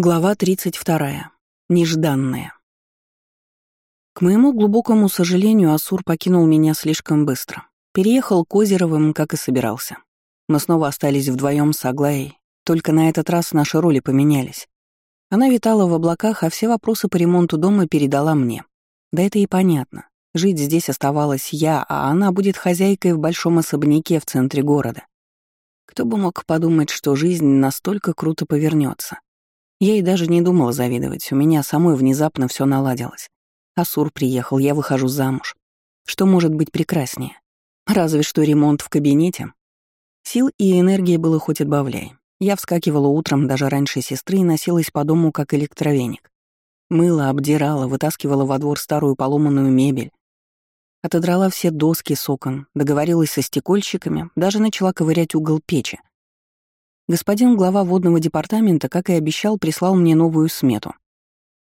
Глава 32. Нежданная. К моему глубокому сожалению, Асур покинул меня слишком быстро. Переехал к Озеровым, как и собирался. Мы снова остались вдвоем с Аглаей, только на этот раз наши роли поменялись. Она витала в облаках, а все вопросы по ремонту дома передала мне. Да это и понятно. Жить здесь оставалась я, а она будет хозяйкой в большом особняке в центре города. Кто бы мог подумать, что жизнь настолько круто повернется. Я и даже не думала завидовать, у меня самой внезапно все наладилось. Асур приехал, я выхожу замуж. Что может быть прекраснее? Разве что ремонт в кабинете. Сил и энергии было хоть отбавляй. Я вскакивала утром даже раньше сестры и носилась по дому как электровеник. Мыла, обдирала, вытаскивала во двор старую поломанную мебель. Отодрала все доски с окон, договорилась со стекольщиками, даже начала ковырять угол печи. Господин глава водного департамента, как и обещал, прислал мне новую смету.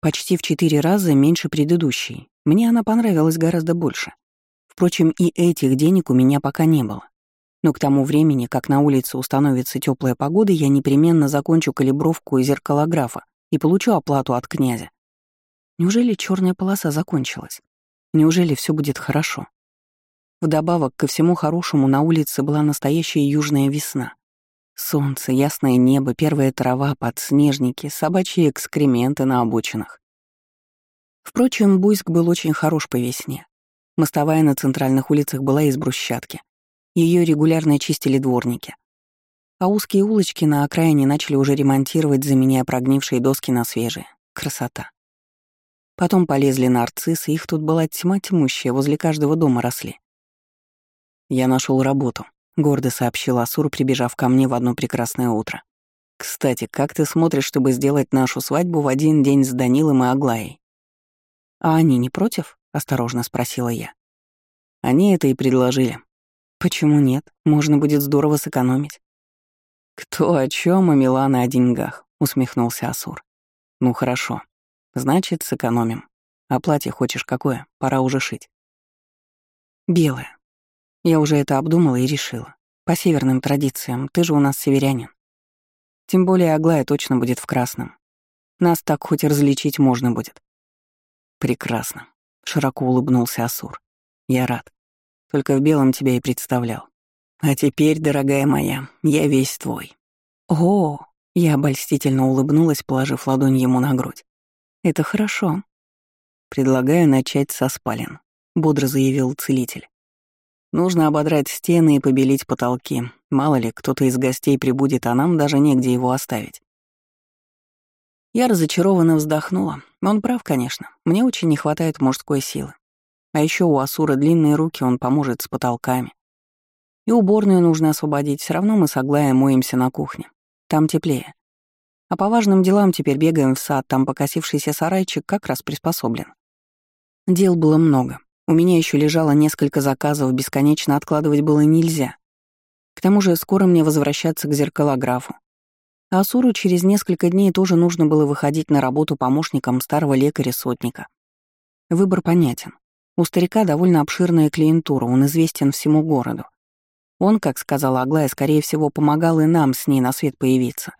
Почти в четыре раза меньше предыдущей. Мне она понравилась гораздо больше. Впрочем, и этих денег у меня пока не было. Но к тому времени, как на улице установится теплая погода, я непременно закончу калибровку зеркалографа и получу оплату от князя. Неужели черная полоса закончилась? Неужели все будет хорошо? Вдобавок ко всему хорошему на улице была настоящая южная весна. Солнце, ясное небо, первая трава, подснежники, собачьи экскременты на обочинах. Впрочем, Буйск был очень хорош по весне. Мостовая на центральных улицах была из брусчатки. Ее регулярно чистили дворники. А узкие улочки на окраине начали уже ремонтировать, заменяя прогнившие доски на свежие. Красота. Потом полезли нарциссы, их тут была тьма тьмущая, возле каждого дома росли. Я нашел работу, — гордо сообщил Асур, прибежав ко мне в одно прекрасное утро. «Кстати, как ты смотришь, чтобы сделать нашу свадьбу в один день с Данилом и Аглаей?» «А они не против?» — осторожно спросила я. Они это и предложили. «Почему нет? Можно будет здорово сэкономить». «Кто о чем, а Милана о деньгах?» — усмехнулся Асур. «Ну хорошо. Значит, сэкономим. А платье хочешь какое? Пора уже шить». «Белое. Я уже это обдумала и решила. По северным традициям, ты же у нас северянин. Тем более Аглая точно будет в красном. Нас так хоть различить можно будет. Прекрасно. Широко улыбнулся Асур. Я рад. Только в белом тебя и представлял. А теперь, дорогая моя, я весь твой. О, я обольстительно улыбнулась, положив ладонь ему на грудь. Это хорошо. Предлагаю начать со спален, бодро заявил целитель. Нужно ободрать стены и побелить потолки. Мало ли, кто-то из гостей прибудет, а нам даже негде его оставить. Я разочарованно вздохнула. Он прав, конечно. Мне очень не хватает мужской силы. А еще у Асура длинные руки, он поможет с потолками. И уборную нужно освободить, все равно мы с Аглаей моемся на кухне. Там теплее. А по важным делам теперь бегаем в сад, там покосившийся сарайчик как раз приспособлен. Дел было много. У меня еще лежало несколько заказов, бесконечно откладывать было нельзя. К тому же скоро мне возвращаться к зеркалографу. А Асуру через несколько дней тоже нужно было выходить на работу помощником старого лекаря-сотника. Выбор понятен. У старика довольно обширная клиентура, он известен всему городу. Он, как сказала Аглая, скорее всего, помогал и нам с ней на свет появиться.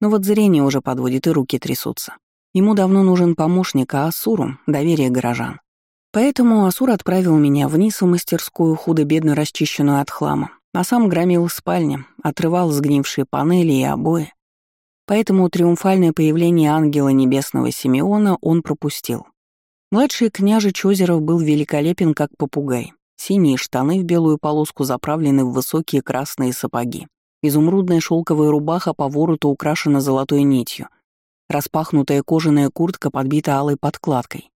Но вот зрение уже подводит и руки трясутся. Ему давно нужен помощник, а Асуру — доверие горожан. Поэтому Асур отправил меня вниз в мастерскую, худо-бедно расчищенную от хлама, а сам громил спальни, отрывал сгнившие панели и обои. Поэтому триумфальное появление ангела небесного Симеона он пропустил. Младший княжич Озеров был великолепен, как попугай. Синие штаны в белую полоску заправлены в высокие красные сапоги. Изумрудная шелковая рубаха по вороту украшена золотой нитью. Распахнутая кожаная куртка подбита алой подкладкой.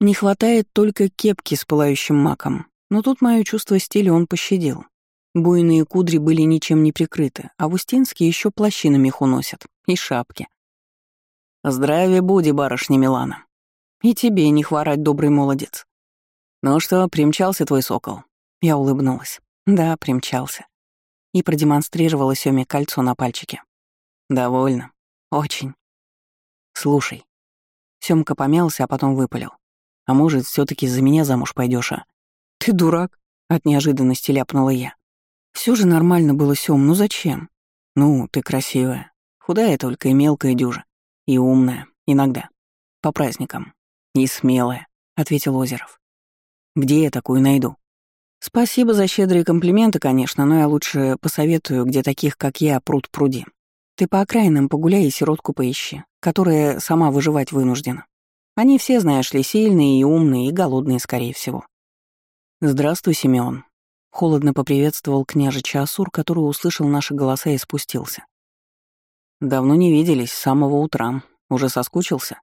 Не хватает только кепки с пылающим маком, но тут мое чувство стиля он пощадил. Буйные кудри были ничем не прикрыты, а Вустинские еще плащи на меху носят и шапки. «Здравия буди, барышня Милана. И тебе не хворать, добрый молодец. Ну что, примчался твой сокол?» Я улыбнулась. «Да, примчался». И продемонстрировала Сёме кольцо на пальчике. «Довольно. Очень. Слушай». Сёмка помялся, а потом выпалил. А может, все таки за меня замуж пойдешь, а? Ты дурак, от неожиданности ляпнула я. Все же нормально было, Сём, ну зачем? Ну, ты красивая. Худая только и мелкая дюжа. И умная, иногда. По праздникам. И смелая, — ответил Озеров. Где я такую найду? Спасибо за щедрые комплименты, конечно, но я лучше посоветую, где таких, как я, пруд пруди. Ты по окраинам погуляй и сиротку поищи, которая сама выживать вынуждена. Они все, знаешь ли, сильные и умные, и голодные, скорее всего. «Здравствуй, Симеон», — холодно поприветствовал княжич Асур, который услышал наши голоса и спустился. «Давно не виделись, с самого утра. Уже соскучился?»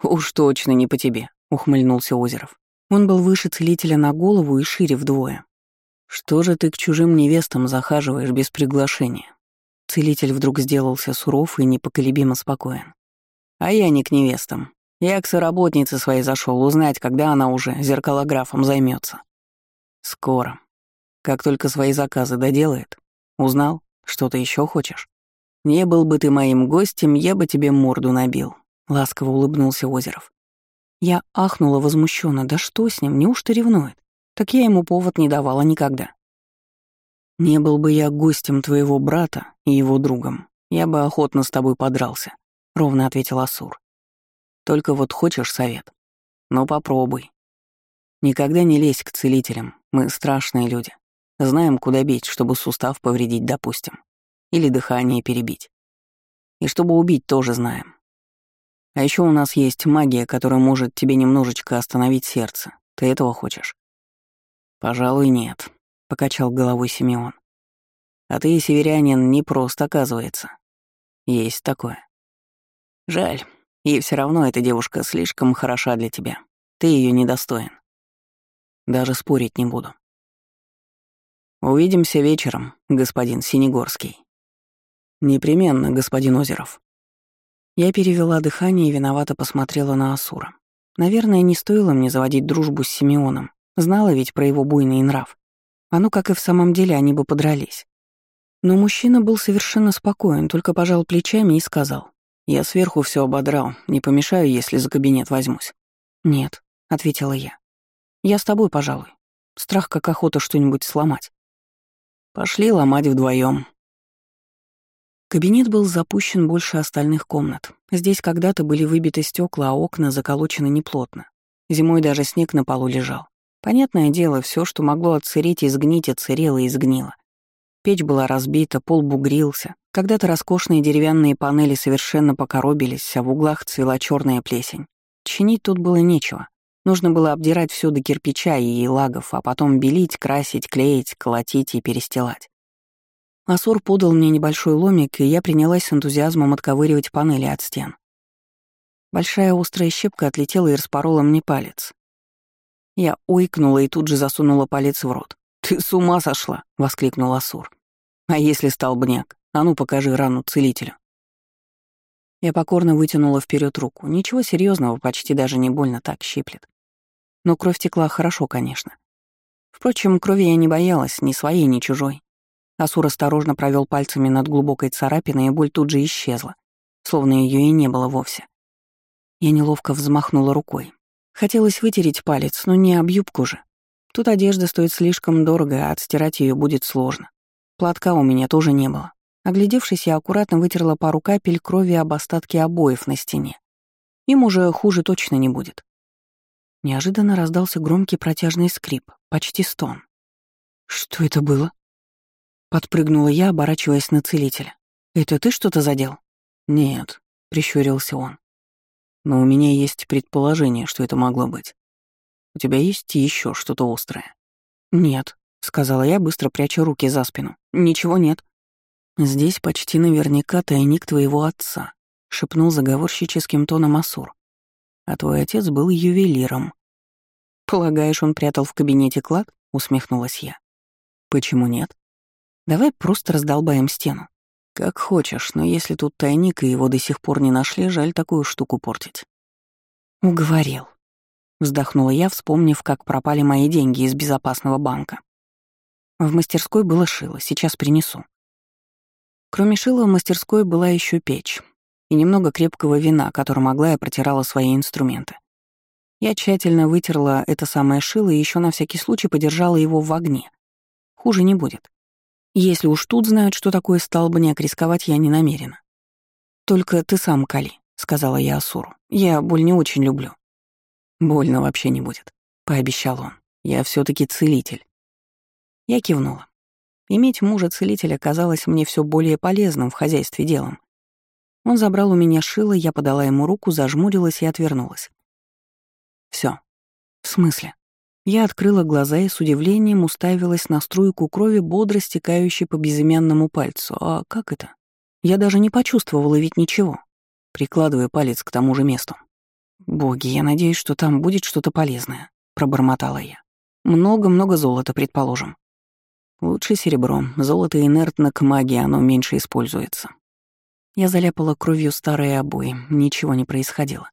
«Уж точно не по тебе», — ухмыльнулся Озеров. Он был выше целителя на голову и шире вдвое. «Что же ты к чужим невестам захаживаешь без приглашения?» Целитель вдруг сделался суров и непоколебимо спокоен. «А я не к невестам. Я к соработнице своей зашел узнать, когда она уже зеркалографом займется. «Скоро. Как только свои заказы доделает. Узнал? Что-то еще хочешь? Не был бы ты моим гостем, я бы тебе морду набил», — ласково улыбнулся Озеров. Я ахнула возмущенно. Да что с ним, неужто ревнует? Так я ему повод не давала никогда. Не был бы я гостем твоего брата и его другом, я бы охотно с тобой подрался, — ровно ответил Асур. Только вот хочешь совет? Ну попробуй. Никогда не лезь к целителям, мы страшные люди. Знаем, куда бить, чтобы сустав повредить, допустим. Или дыхание перебить. И чтобы убить, тоже знаем. А еще у нас есть магия, которая может тебе немножечко остановить сердце. Ты этого хочешь? Пожалуй, нет, покачал головой Симеон. А ты, северянин, не просто оказывается. Есть такое. Жаль, и все равно эта девушка слишком хороша для тебя. Ты ее недостоин. Даже спорить не буду. Увидимся вечером, господин Синегорский. Непременно, господин Озеров. Я перевела дыхание и виновато посмотрела на Асура. Наверное, не стоило мне заводить дружбу с Симеоном. Знала ведь про его буйный нрав. А ну, как и в самом деле, они бы подрались. Но мужчина был совершенно спокоен, только пожал плечами и сказал. «Я сверху все ободрал, не помешаю, если за кабинет возьмусь». «Нет», — ответила я. «Я с тобой, пожалуй. Страх, как охота что-нибудь сломать». «Пошли ломать вдвоем. Кабинет был запущен больше остальных комнат. Здесь когда-то были выбиты стекла, а окна заколочены неплотно. Зимой даже снег на полу лежал. Понятное дело, все, что могло отсыреть и сгнить, отсырело и сгнило. Печь была разбита, пол бугрился. Когда-то роскошные деревянные панели совершенно покоробились, а в углах цвела черная плесень. Чинить тут было нечего. Нужно было обдирать все до кирпича и лагов, а потом белить, красить, клеить, колотить и перестилать. Асур подал мне небольшой ломик, и я принялась с энтузиазмом отковыривать панели от стен. Большая острая щепка отлетела и распорола мне палец. Я уикнула и тут же засунула палец в рот. «Ты с ума сошла!» — воскликнул Асур. «А если столбняк? А ну покажи рану целителю». Я покорно вытянула вперед руку. Ничего серьезного, почти даже не больно так щиплет. Но кровь текла хорошо, конечно. Впрочем, крови я не боялась, ни своей, ни чужой. Асур осторожно провел пальцами над глубокой царапиной, и боль тут же исчезла, словно ее и не было вовсе. Я неловко взмахнула рукой. Хотелось вытереть палец, но не об юбку же. Тут одежда стоит слишком дорого, а отстирать ее будет сложно. Платка у меня тоже не было. Оглядевшись, я аккуратно вытерла пару капель крови об остатки обоев на стене. Им уже хуже точно не будет. Неожиданно раздался громкий протяжный скрип, почти стон. «Что это было?» Подпрыгнула я, оборачиваясь на целителя. «Это ты что-то задел?» «Нет», — прищурился он. «Но у меня есть предположение, что это могло быть. У тебя есть еще что-то острое?» «Нет», — сказала я, быстро пряча руки за спину. «Ничего нет». «Здесь почти наверняка тайник твоего отца», — шепнул заговорщическим тоном Асур. «А твой отец был ювелиром». «Полагаешь, он прятал в кабинете клад?» — усмехнулась я. «Почему нет?» Давай просто раздолбаем стену. Как хочешь, но если тут тайник и его до сих пор не нашли, жаль такую штуку портить. Уговорил. Вздохнула я, вспомнив, как пропали мои деньги из безопасного банка. В мастерской было шило, сейчас принесу. Кроме шила в мастерской была еще печь и немного крепкого вина, которым я протирала свои инструменты. Я тщательно вытерла это самое шило и еще на всякий случай подержала его в огне. Хуже не будет. Если уж тут знают, что такое столбняк, рисковать я не намерена. «Только ты сам кали», — сказала я Асуру. «Я боль не очень люблю». «Больно вообще не будет», — пообещал он. «Я все таки целитель». Я кивнула. Иметь мужа-целителя казалось мне все более полезным в хозяйстве делом. Он забрал у меня шило, я подала ему руку, зажмурилась и отвернулась. Все. В смысле? Я открыла глаза и с удивлением уставилась на струйку крови, бодро стекающей по безымянному пальцу. А как это? Я даже не почувствовала ведь ничего, прикладывая палец к тому же месту. «Боги, я надеюсь, что там будет что-то полезное», — пробормотала я. «Много-много золота, предположим». Лучше серебро. Золото инертно к магии, оно меньше используется. Я заляпала кровью старые обои, ничего не происходило.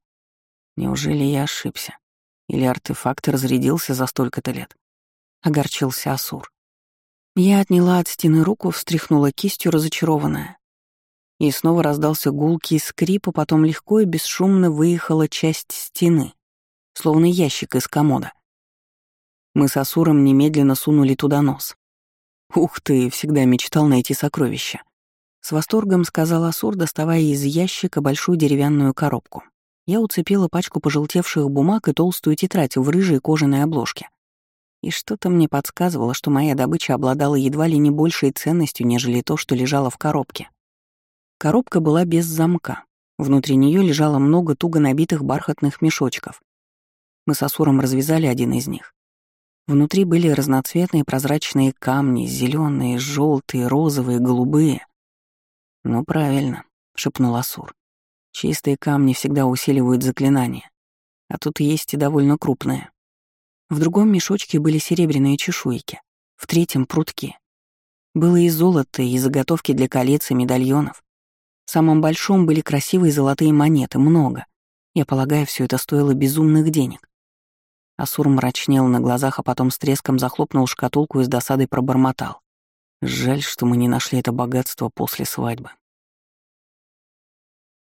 Неужели я ошибся? Или артефакт разрядился за столько-то лет? Огорчился Асур. Я отняла от стены руку, встряхнула кистью разочарованная. И снова раздался гулкий скрип, а потом легко и бесшумно выехала часть стены, словно ящик из комода. Мы с Асуром немедленно сунули туда нос. «Ух ты, всегда мечтал найти сокровища!» С восторгом сказал Асур, доставая из ящика большую деревянную коробку. Я уцепила пачку пожелтевших бумаг и толстую тетрадь в рыжей кожаной обложке. И что-то мне подсказывало, что моя добыча обладала едва ли не большей ценностью, нежели то, что лежало в коробке. Коробка была без замка. Внутри нее лежало много туго набитых бархатных мешочков. Мы с Асуром развязали один из них. Внутри были разноцветные прозрачные камни, зеленые, желтые, розовые, голубые. «Ну, правильно», — шепнул Асур. «Чистые камни всегда усиливают заклинания, а тут есть и довольно крупные». В другом мешочке были серебряные чешуйки, в третьем — прутки. Было и золото, и заготовки для колец и медальонов. В самом большом были красивые золотые монеты, много. Я полагаю, все это стоило безумных денег. Асур мрачнел на глазах, а потом с треском захлопнул шкатулку и с досадой пробормотал. Жаль, что мы не нашли это богатство после свадьбы.